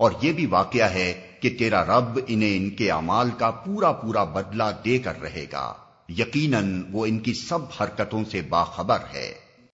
اور یہ بھی واقعہ ہے کہ تیرا رب انہیں ان کے اعمال کا پورا پورا بدلہ دے کر رہے گا۔ یقیناً وہ ان کی سب حرکتوں سے باخبر ہے۔